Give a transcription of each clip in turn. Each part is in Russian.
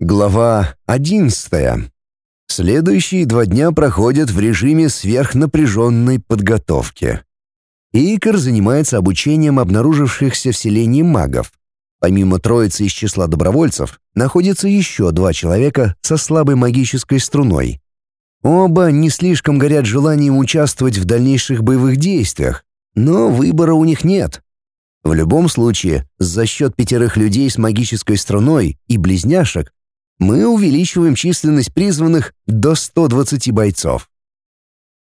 Глава 11. Следующие два дня проходят в режиме сверхнапряженной подготовки. Икар занимается обучением обнаружившихся в селении магов. Помимо троицы из числа добровольцев, находится еще два человека со слабой магической струной. Оба не слишком горят желанием участвовать в дальнейших боевых действиях, но выбора у них нет. В любом случае, за счет пятерых людей с магической струной и близняшек мы увеличиваем численность призванных до 120 бойцов.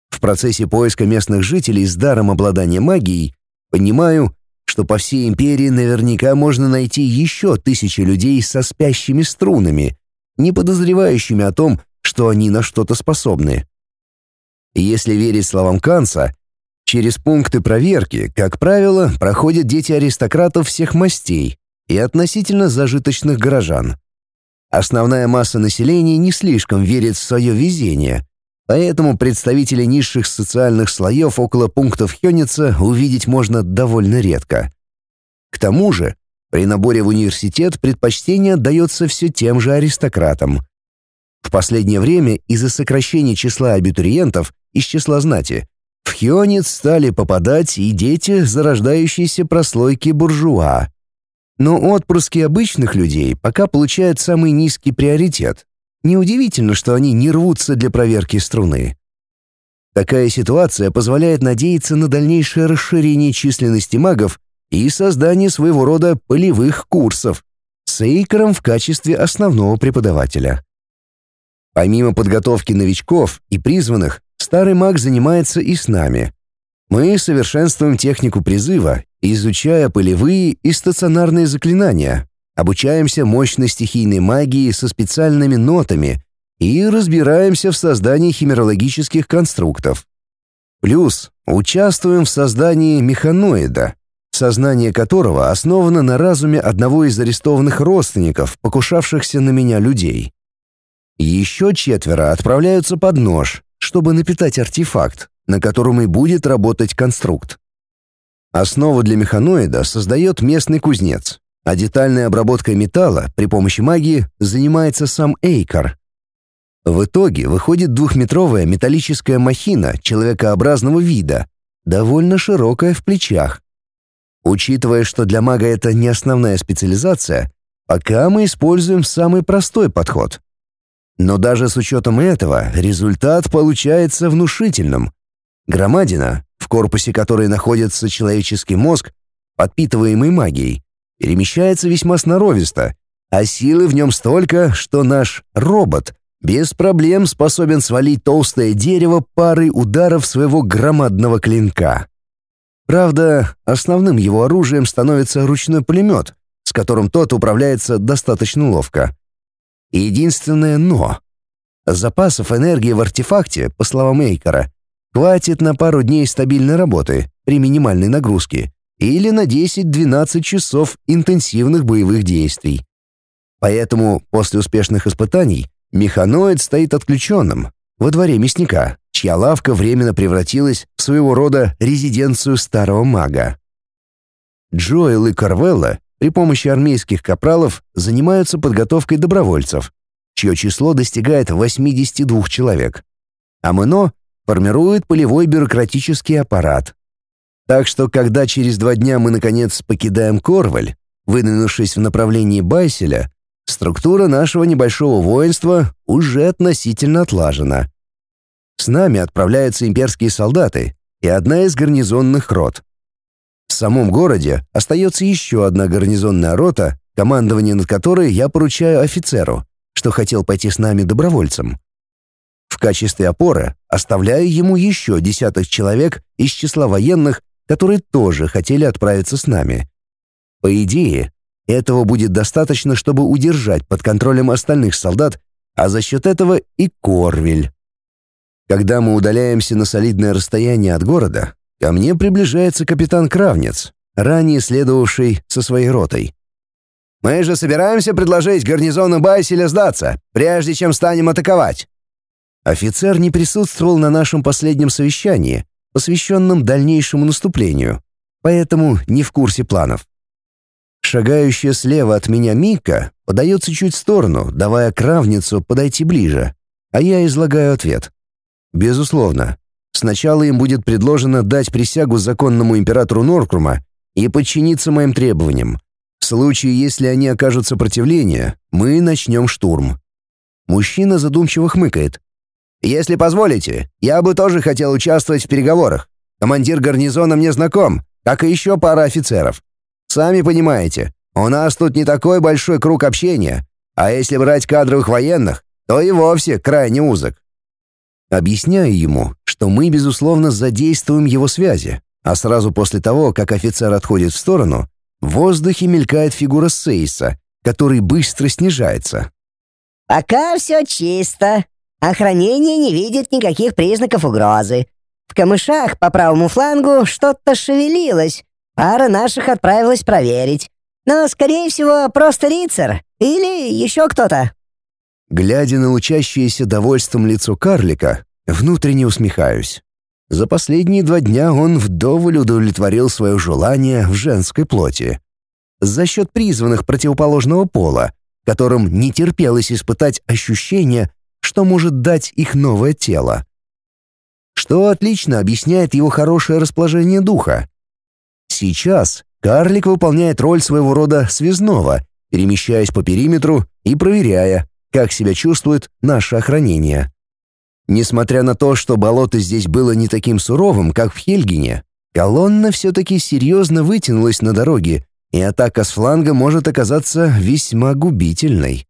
В процессе поиска местных жителей с даром обладания магией понимаю, что по всей империи наверняка можно найти еще тысячи людей со спящими струнами, не подозревающими о том, что они на что-то способны. Если верить словам Канца, через пункты проверки, как правило, проходят дети аристократов всех мастей и относительно зажиточных горожан. Основная масса населения не слишком верит в свое везение, поэтому представителей низших социальных слоев около пунктов Хёница увидеть можно довольно редко. К тому же, при наборе в университет предпочтение отдается все тем же аристократам. В последнее время из-за сокращения числа абитуриентов из числа знати в Хёнец стали попадать и дети зарождающейся прослойки буржуа, но отпрыски обычных людей пока получают самый низкий приоритет. Неудивительно, что они не рвутся для проверки струны. Такая ситуация позволяет надеяться на дальнейшее расширение численности магов и создание своего рода полевых курсов с Эйкером в качестве основного преподавателя. Помимо подготовки новичков и призванных, старый маг занимается и с нами. Мы совершенствуем технику призыва изучая полевые и стационарные заклинания, обучаемся мощной стихийной магии со специальными нотами и разбираемся в создании химерологических конструктов. Плюс участвуем в создании механоида, сознание которого основано на разуме одного из арестованных родственников, покушавшихся на меня людей. Еще четверо отправляются под нож, чтобы напитать артефакт, на котором и будет работать конструкт. Основу для механоида создает местный кузнец, а детальной обработкой металла при помощи магии занимается сам Эйкар. В итоге выходит двухметровая металлическая махина человекообразного вида, довольно широкая в плечах. Учитывая, что для мага это не основная специализация, пока мы используем самый простой подход. Но даже с учетом этого результат получается внушительным. Громадина в корпусе которой находится человеческий мозг, подпитываемый магией, перемещается весьма сноровисто, а силы в нем столько, что наш робот без проблем способен свалить толстое дерево парой ударов своего громадного клинка. Правда, основным его оружием становится ручной пулемет, с которым тот управляется достаточно ловко. Единственное «но». Запасов энергии в артефакте, по словам Эйкера, Хватит на пару дней стабильной работы при минимальной нагрузке или на 10-12 часов интенсивных боевых действий. Поэтому после успешных испытаний механоид стоит отключенным во дворе мясника, чья лавка временно превратилась в своего рода резиденцию старого мага. Джоэл и Карвелла при помощи армейских капралов занимаются подготовкой добровольцев, чье число достигает 82 человек. А Мэно формирует полевой бюрократический аппарат. Так что, когда через два дня мы, наконец, покидаем Корваль, выдвинувшись в направлении Байселя, структура нашего небольшого воинства уже относительно отлажена. С нами отправляются имперские солдаты и одна из гарнизонных рот. В самом городе остается еще одна гарнизонная рота, командование над которой я поручаю офицеру, что хотел пойти с нами добровольцем. Качестве опоры оставляю ему еще десяток человек из числа военных, которые тоже хотели отправиться с нами. По идее, этого будет достаточно, чтобы удержать под контролем остальных солдат, а за счет этого и Корвель. Когда мы удаляемся на солидное расстояние от города, ко мне приближается капитан Кравнец, ранее следовавший со своей ротой. «Мы же собираемся предложить гарнизону Байселя сдаться, прежде чем станем атаковать», Офицер не присутствовал на нашем последнем совещании, посвященном дальнейшему наступлению, поэтому не в курсе планов. Шагающая слева от меня Мика подается чуть в сторону, давая кравницу подойти ближе, а я излагаю ответ. Безусловно, сначала им будет предложено дать присягу законному императору Норкрума и подчиниться моим требованиям. В случае, если они окажут сопротивление, мы начнем штурм. Мужчина задумчиво хмыкает. «Если позволите, я бы тоже хотел участвовать в переговорах. Командир гарнизона мне знаком, как и еще пара офицеров. Сами понимаете, у нас тут не такой большой круг общения, а если брать кадровых военных, то и вовсе крайне узок. Объясняю ему, что мы, безусловно, задействуем его связи, а сразу после того, как офицер отходит в сторону, в воздухе мелькает фигура Сейса, который быстро снижается. «Пока все чисто. Охранение не видит никаких признаков угрозы. В камышах по правому флангу что-то шевелилось. Пара наших отправилась проверить. Но, скорее всего, просто рицар или еще кто-то». Глядя на лучащееся довольством лицо карлика, внутренне усмехаюсь. За последние два дня он вдоволь удовлетворил свое желание в женской плоти. За счет призванных противоположного пола, которым не терпелось испытать ощущение, что может дать их новое тело. Что отлично объясняет его хорошее расположение духа. Сейчас карлик выполняет роль своего рода связного, перемещаясь по периметру и проверяя, как себя чувствует наше охранение. Несмотря на то, что болото здесь было не таким суровым, как в Хельгине, колонна все-таки серьезно вытянулась на дороге, и атака с фланга может оказаться весьма губительной.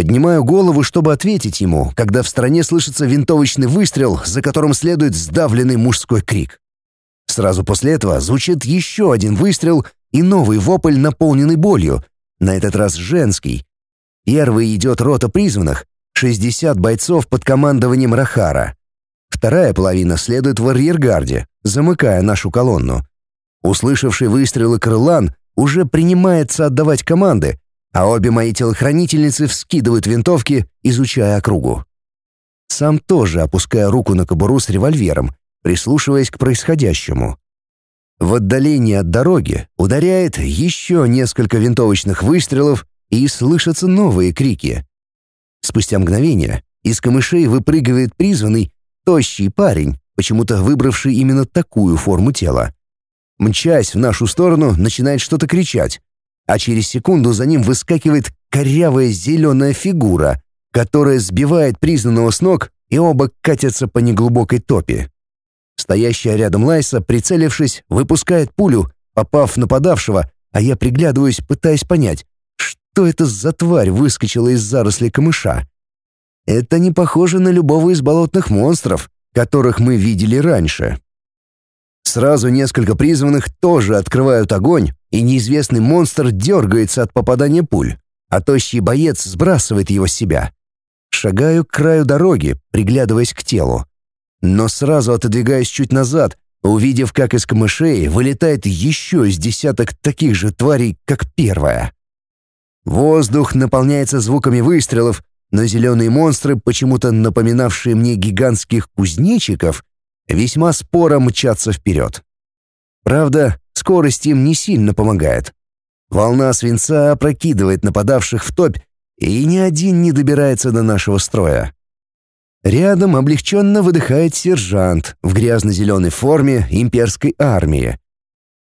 Поднимаю голову, чтобы ответить ему, когда в стороне слышится винтовочный выстрел, за которым следует сдавленный мужской крик. Сразу после этого звучит еще один выстрел и новый вопль, наполненный болью, на этот раз женский, Первый идет рота призванных, 60 бойцов под командованием Рахара. Вторая половина следует в арьергарде, замыкая нашу колонну. Услышавший выстрелы крылан уже принимается отдавать команды, а обе мои телохранительницы вскидывают винтовки, изучая округу. Сам тоже опуская руку на кобуру с револьвером, прислушиваясь к происходящему. В отдалении от дороги ударяет еще несколько винтовочных выстрелов, и слышатся новые крики. Спустя мгновение из камышей выпрыгивает призванный, тощий парень, почему-то выбравший именно такую форму тела. Мчась в нашу сторону, начинает что-то кричать, а через секунду за ним выскакивает корявая зеленая фигура, которая сбивает признанного с ног, и оба катятся по неглубокой топе. Стоящая рядом Лайса, прицелившись, выпускает пулю, попав нападавшего, а я приглядываюсь, пытаясь понять, что это за тварь выскочила из зарослей камыша? Это не похоже на любого из болотных монстров, которых мы видели раньше. Сразу несколько призванных тоже открывают огонь, и неизвестный монстр дергается от попадания пуль, а тощий боец сбрасывает его с себя. Шагаю к краю дороги, приглядываясь к телу. Но сразу отодвигаюсь чуть назад, увидев, как из камышей вылетает еще из десяток таких же тварей, как первая. Воздух наполняется звуками выстрелов, но зеленые монстры, почему-то напоминавшие мне гигантских кузнечиков, весьма споро мчатся вперед. Правда, скорость им не сильно помогает. Волна свинца опрокидывает нападавших в топь, и ни один не добирается до нашего строя. Рядом облегченно выдыхает сержант в грязно-зеленой форме имперской армии,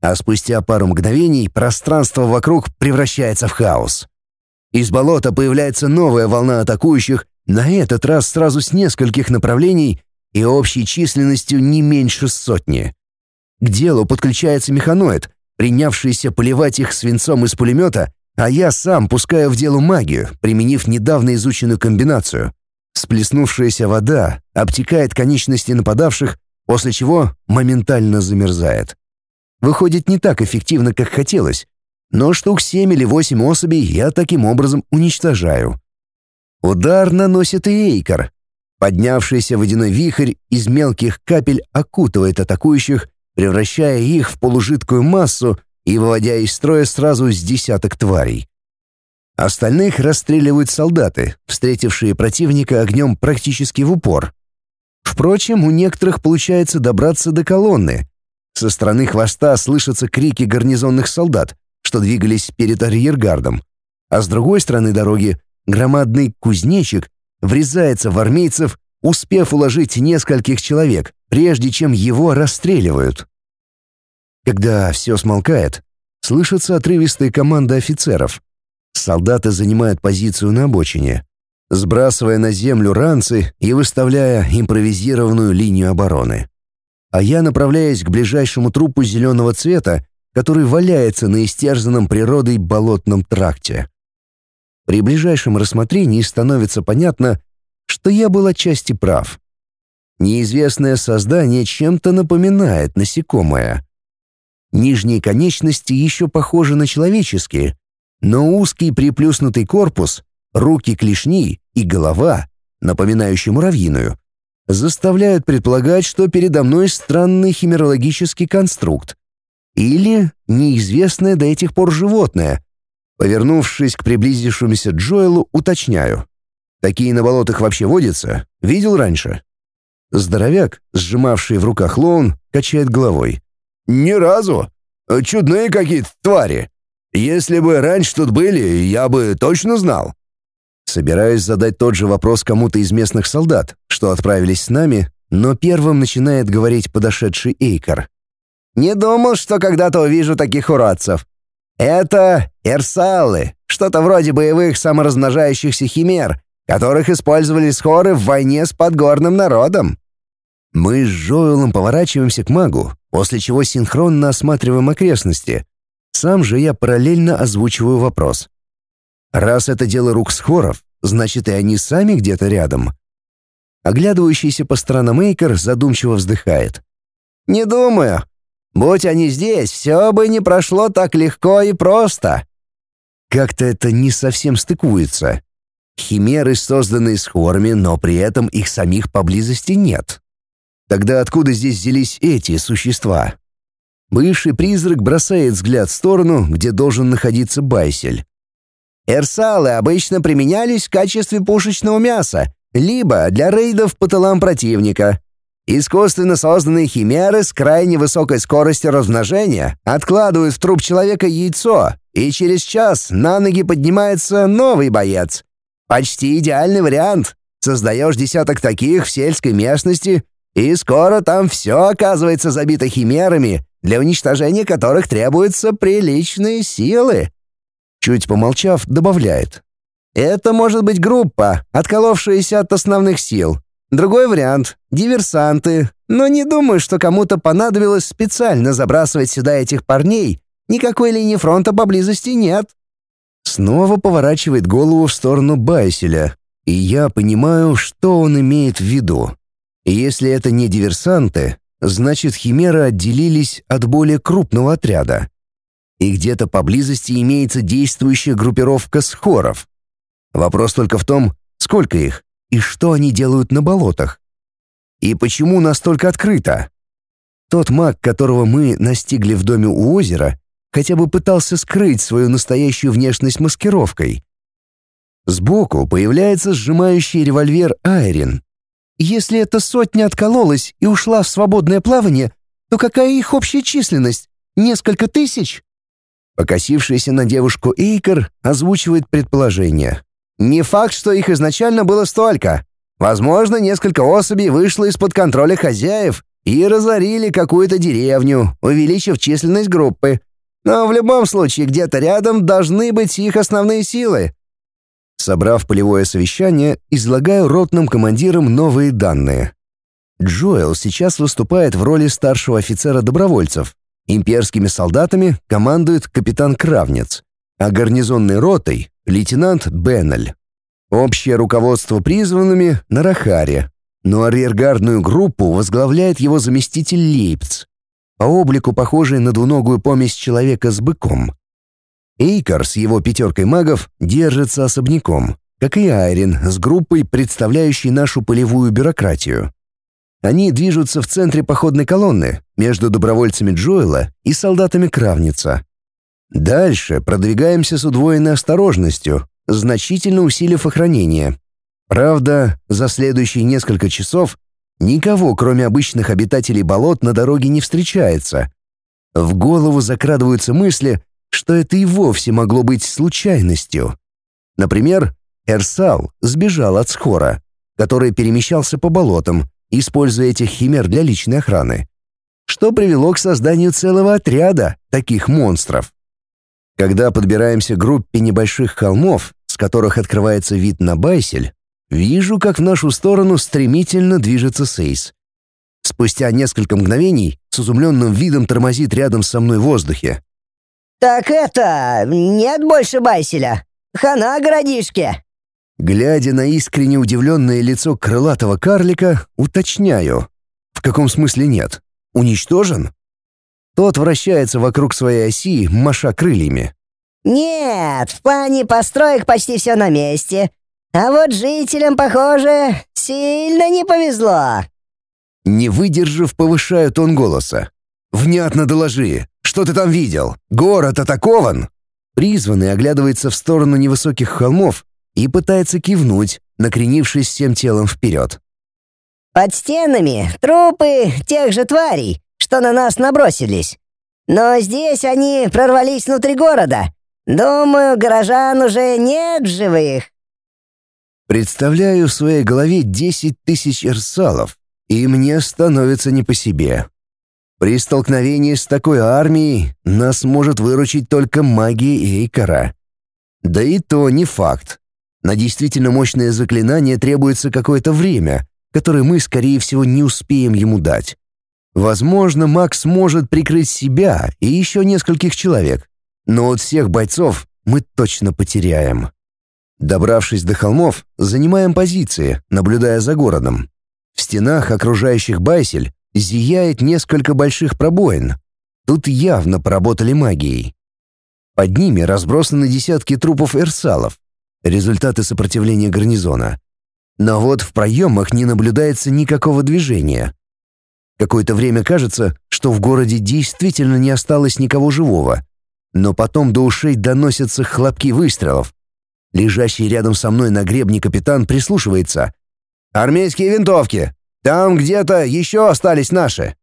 а спустя пару мгновений пространство вокруг превращается в хаос. Из болота появляется новая волна атакующих, на этот раз сразу с нескольких направлений и общей численностью не меньше сотни. К делу подключается механоид, принявшийся поливать их свинцом из пулемета, а я сам пускаю в дело магию, применив недавно изученную комбинацию. Сплеснувшаяся вода обтекает конечности нападавших, после чего моментально замерзает. Выходит не так эффективно, как хотелось, но штук семь или восемь особей я таким образом уничтожаю. Удар наносит и Эйкар. Поднявшийся водяной вихрь из мелких капель окутывает атакующих, превращая их в полужидкую массу и выводя из строя сразу с десяток тварей. Остальных расстреливают солдаты, встретившие противника огнем практически в упор. Впрочем, у некоторых получается добраться до колонны. Со стороны хвоста слышатся крики гарнизонных солдат, что двигались перед арьергардом, а с другой стороны дороги громадный кузнечик врезается в армейцев, успев уложить нескольких человек, прежде чем его расстреливают. Когда все смолкает, слышатся отрывистые команды офицеров. Солдаты занимают позицию на обочине, сбрасывая на землю ранцы и выставляя импровизированную линию обороны. А я направляюсь к ближайшему трупу зеленого цвета, который валяется на истерзанном природой болотном тракте. При ближайшем рассмотрении становится понятно, что я был отчасти прав. Неизвестное создание чем-то напоминает насекомое. Нижние конечности еще похожи на человеческие, но узкий приплюснутый корпус, руки клешни и голова, напоминающие муравьиную, заставляют предполагать, что передо мной странный химерологический конструкт или неизвестное до этих пор животное. Повернувшись к приблизившемуся Джоэлу, уточняю. Такие на болотах вообще водятся? Видел раньше? Здоровяк, сжимавший в руках лоун, качает головой. «Ни разу. Чудные какие-то твари. Если бы раньше тут были, я бы точно знал». Собираюсь задать тот же вопрос кому-то из местных солдат, что отправились с нами, но первым начинает говорить подошедший Эйкар. «Не думал, что когда-то увижу таких уродцев. Это эрсалы, что-то вроде боевых саморазмножающихся химер, которых использовали схоры в войне с подгорным народом». Мы с Джоэлом поворачиваемся к магу, после чего синхронно осматриваем окрестности. Сам же я параллельно озвучиваю вопрос. Раз это дело рук схоров, значит и они сами где-то рядом. Оглядывающийся по сторонам Эйкер задумчиво вздыхает. «Не думаю. Будь они здесь, все бы не прошло так легко и просто». Как-то это не совсем стыкуется. Химеры созданы с хорами, но при этом их самих поблизости нет. Тогда откуда здесь взялись эти существа? Бывший призрак бросает взгляд в сторону, где должен находиться Байсель. Эрсалы обычно применялись в качестве пушечного мяса, либо для рейдов по тылам противника. Искусственно созданные химеры с крайне высокой скоростью размножения откладывают в труп человека яйцо, и через час на ноги поднимается новый боец. Почти идеальный вариант. Создаешь десяток таких в сельской местности, и скоро там все оказывается забито химерами, для уничтожения которых требуются приличные силы. Чуть помолчав, добавляет. «Это может быть группа, отколовшаяся от основных сил. Другой вариант — диверсанты. Но не думаю, что кому-то понадобилось специально забрасывать сюда этих парней. Никакой линии фронта поблизости нет». Снова поворачивает голову в сторону Байселя, и я понимаю, что он имеет в виду. Если это не диверсанты, значит, химеры отделились от более крупного отряда и где-то поблизости имеется действующая группировка схоров. Вопрос только в том, сколько их и что они делают на болотах. И почему настолько открыто? Тот маг, которого мы настигли в доме у озера, хотя бы пытался скрыть свою настоящую внешность маскировкой. Сбоку появляется сжимающий револьвер Айрин. Если эта сотня откололась и ушла в свободное плавание, то какая их общая численность? Несколько тысяч? Покосившийся на девушку Эйкер озвучивает предположение. «Не факт, что их изначально было столько. Возможно, несколько особей вышло из-под контроля хозяев и разорили какую-то деревню, увеличив численность группы. Но в любом случае где-то рядом должны быть их основные силы». Собрав полевое совещание, излагаю ротным командирам новые данные. Джоэл сейчас выступает в роли старшего офицера добровольцев, Имперскими солдатами командует капитан Кравнец, а гарнизонной ротой — лейтенант Беннель. Общее руководство призванными — на Рахаре, но арьергардную группу возглавляет его заместитель Лейпц, по облику похожий на двуногую помесь человека с быком. Эйкар с его пятеркой магов держится особняком, как и Айрин с группой, представляющей нашу полевую бюрократию. Они движутся в центре походной колонны, между добровольцами Джоэла и солдатами Кравница. Дальше продвигаемся с удвоенной осторожностью, значительно усилив охранение. Правда, за следующие несколько часов никого, кроме обычных обитателей болот, на дороге не встречается. В голову закрадываются мысли, что это и вовсе могло быть случайностью. Например, Эрсал сбежал от Схора, который перемещался по болотам, используя этих химер для личной охраны, что привело к созданию целого отряда таких монстров. Когда подбираемся к группе небольших холмов, с которых открывается вид на Байсель, вижу, как в нашу сторону стремительно движется Сейс. Спустя несколько мгновений с изумленным видом тормозит рядом со мной в воздухе. «Так это... нет больше Байселя? Хана городишке!» Глядя на искренне удивленное лицо крылатого карлика, уточняю. «В каком смысле нет? Уничтожен?» Тот вращается вокруг своей оси, маша крыльями. «Нет, в плане построек почти все на месте. А вот жителям, похоже, сильно не повезло». Не выдержав, повышаю тон голоса. «Внятно доложи. Что ты там видел? Город атакован?» Призванный оглядывается в сторону невысоких холмов и пытается кивнуть, накренившись всем телом вперед. «Под стенами трупы тех же тварей, что на нас набросились. Но здесь они прорвались внутри города. Думаю, горожан уже нет живых». Представляю в своей голове десять тысяч эрсалов, и мне становится не по себе. При столкновении с такой армией нас может выручить только магия Эйкара. Да и то не факт. На действительно мощное заклинание требуется какое-то время, которое мы, скорее всего, не успеем ему дать. Возможно, Макс может прикрыть себя и еще нескольких человек, но от всех бойцов мы точно потеряем. Добравшись до холмов, занимаем позиции, наблюдая за городом. В стенах, окружающих Байсель, зияет несколько больших пробоин. Тут явно поработали магией. Под ними разбросаны десятки трупов эрсалов, результаты сопротивления гарнизона. Но вот в проемах не наблюдается никакого движения. Какое-то время кажется, что в городе действительно не осталось никого живого. Но потом до ушей доносятся хлопки выстрелов. Лежащий рядом со мной на гребне капитан прислушивается. «Армейские винтовки! Там где-то еще остались наши!»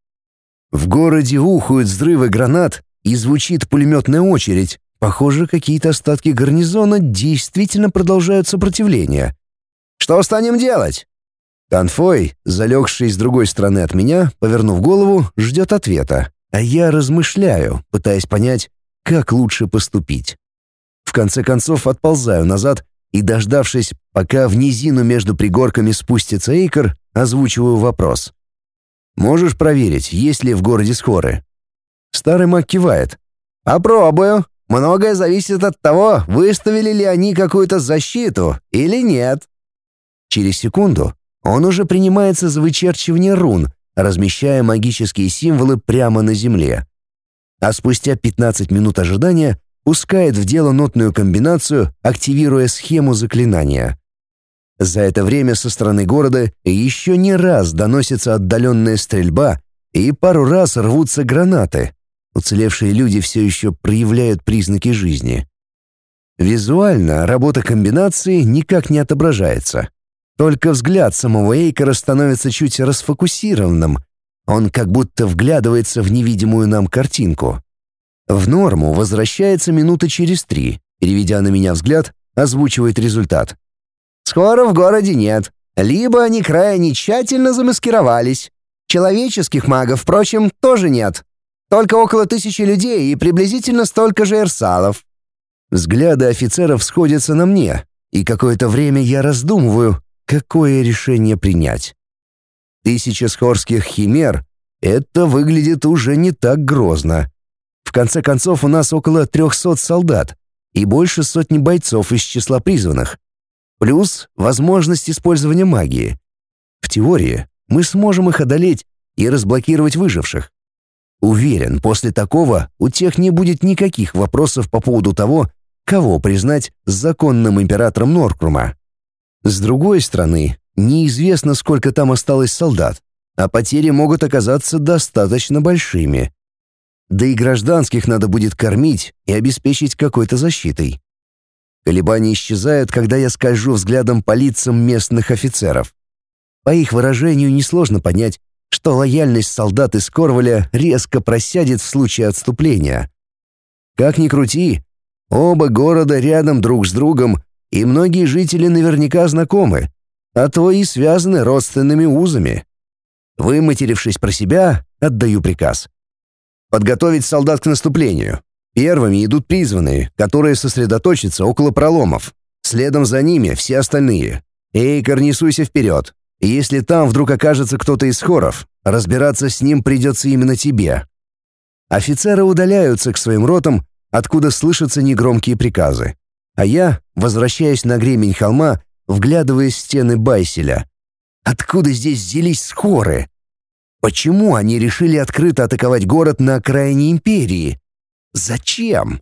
В городе ухают взрывы гранат и звучит пулеметная очередь. Похоже, какие-то остатки гарнизона действительно продолжают сопротивление. «Что станем делать?» Танфой, залегший с другой стороны от меня, повернув голову, ждет ответа, а я размышляю, пытаясь понять, как лучше поступить. В конце концов отползаю назад и, дождавшись, пока в низину между пригорками спустится Эйкер, озвучиваю вопрос. «Можешь проверить, есть ли в городе скоры?» Старый маг кивает. «Попробую. Многое зависит от того, выставили ли они какую-то защиту или нет». Через секунду он уже принимается за вычерчивание рун, размещая магические символы прямо на земле. А спустя 15 минут ожидания пускает в дело нотную комбинацию, активируя схему заклинания. За это время со стороны города еще не раз доносится отдаленная стрельба и пару раз рвутся гранаты. Уцелевшие люди все еще проявляют признаки жизни. Визуально работа комбинации никак не отображается. Только взгляд самого Эйкера становится чуть расфокусированным. Он как будто вглядывается в невидимую нам картинку. В норму возвращается минута через три, переведя на меня взгляд, озвучивает результат. «Скоро в городе нет. Либо они крайне тщательно замаскировались. Человеческих магов, впрочем, тоже нет. Только около тысячи людей и приблизительно столько же эрсалов». Взгляды офицеров сходятся на мне, и какое-то время я раздумываю, какое решение принять. Тысяча схорских химер — это выглядит уже не так грозно. Конце концов, у нас около трехсот солдат и больше сотни бойцов из числа призванных. Плюс возможность использования магии. В теории мы сможем их одолеть и разблокировать выживших. Уверен, после такого у тех не будет никаких вопросов по поводу того, кого признать законным императором Норкрума. С другой стороны, неизвестно, сколько там осталось солдат, а потери могут оказаться достаточно большими. Да и гражданских надо будет кормить и обеспечить какой-то защитой. Колебания исчезают, когда я скольжу взглядом по лицам местных офицеров. По их выражению несложно понять, что лояльность солдат из Корваля резко просядет в случае отступления. Как ни крути, оба города рядом друг с другом, и многие жители наверняка знакомы, а то и связаны родственными узами. Выматерившись про себя, отдаю приказ. Подготовить солдат к наступлению. Первыми идут призванные, которые сосредоточатся около проломов. Следом за ними все остальные. Эйкор, несуйся вперед. Если там вдруг окажется кто-то из хоров, разбираться с ним придется именно тебе. Офицеры удаляются к своим ротам, откуда слышатся негромкие приказы. А я возвращаюсь на гремень холма, вглядываясь в стены Байселя. Откуда здесь взялись скоры? Почему они решили открыто атаковать город на окраине империи? Зачем?